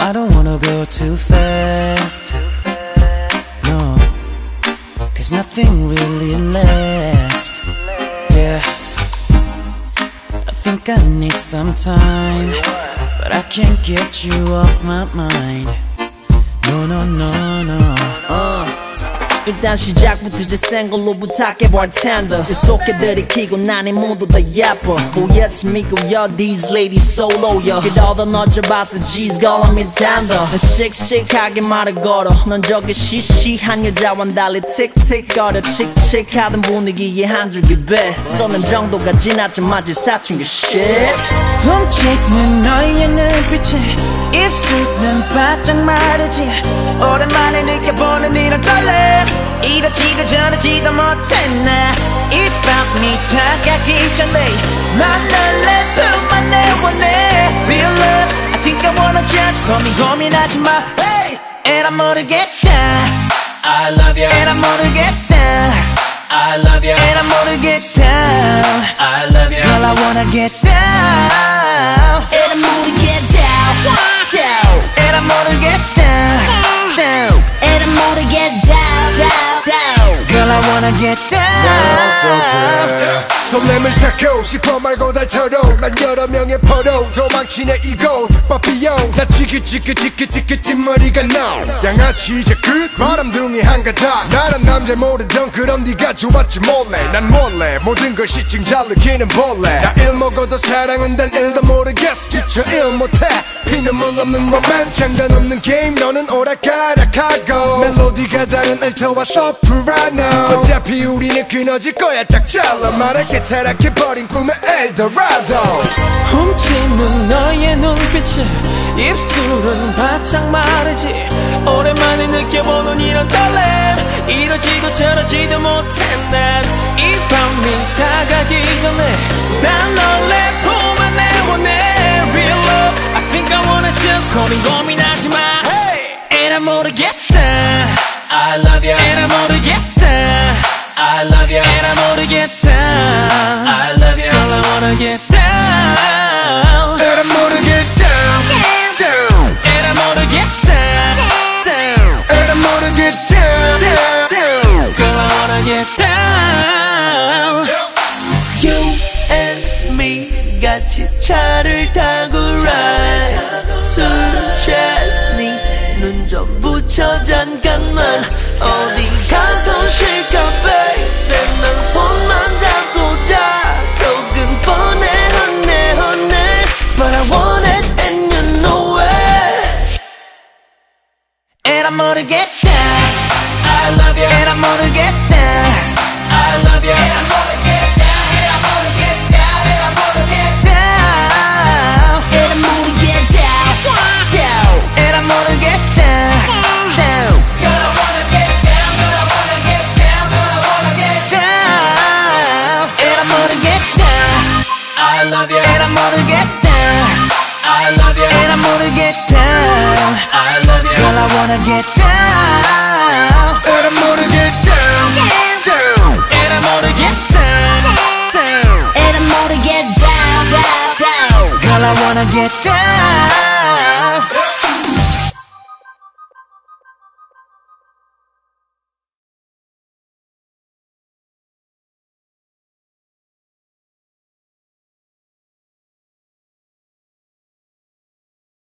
I don't wanna go too fast. No, cause nothing really lasts. Yeah, I think I need some time, but I can't get you off my mind. No, no, no, no. 일단 시작부터 제센 걸로 부탁해 bartender 계속해 들이키고 난이 모두 다 예뻐 Oh yes 믿고요 these ladies solo요 그러다 너져봐서 G's calling me tender 난 씩씩하게 말을 걸어 넌 저기 시시한 여자와는 달리 틱틱거려 칙칙하던 분위기에 한 줄기 배 쏘는 정도가 지나치면 아직 사춘기 shit 훔치는 너의 눈빛에 입술은 바짝 마르지 오랜만에 느껴보는 이런 떨림 이러지도 저러지도 못했네 이 밤이 다가기 전에 난널내 품만 내원해 Feel love I think I wanna just 고민 고민하지 마 hey! 에라 모르겠다 I love you 에라 모르겠다 I love you 에라 모르겠다 I love you Girl I wanna get down 에라 모르겠다 down 에라 모르겠다 down Down 설렘을 찾고 싶어 말고 달처럼 난 여러 명의 포로 도망치네 이곳 빠삐용. 나 지긋지긋지긋지긋 뒷머리가 나. 양아치 이제 끝. 바람둥이 한가닥 나란 남자 모르던 그럼 네가 좋았지 몰래. 난 몰래. 모든 걸 시층 잘 느끼는 벌레. 나일 먹어도 사랑은 단 일도 모르겠어. 뒤쳐 일 못해. 피눈물 없는 로맨 장단 없는 게임. 너는 오락가락하고 멜로디가 다른 알토와 소프라노 어차피 우리는 끊어질 거야 딱 잘라. 말할게 타락해버린 꿈의 엘도라도. 훔치는 너의 눈빛에 입술은 바짝 마르지. 오랜만에 느껴보는 이런 떨림. 이러지도 저러지도 못했네. 이 밤이 다가기 전에 난 널 내 품에 내원해. Real love. I think I wanna just 고민 고민하지 마. 에라 모르겠 get down You and me 같이 차를 타고 ride 술 취했니 눈 좀 붙여 잠깐만 어디 가서 쉴까 baby 난 손만 잡고 자 속은 뻔해 honey honey But I want it and you know it And I 모르겠다 I love you And I 모르겠 Love you. Girl, I wanna get down. And I wanna get down. Down. And I wanna get down. Down. And I wanna get down. Down. Girl, I wanna get down.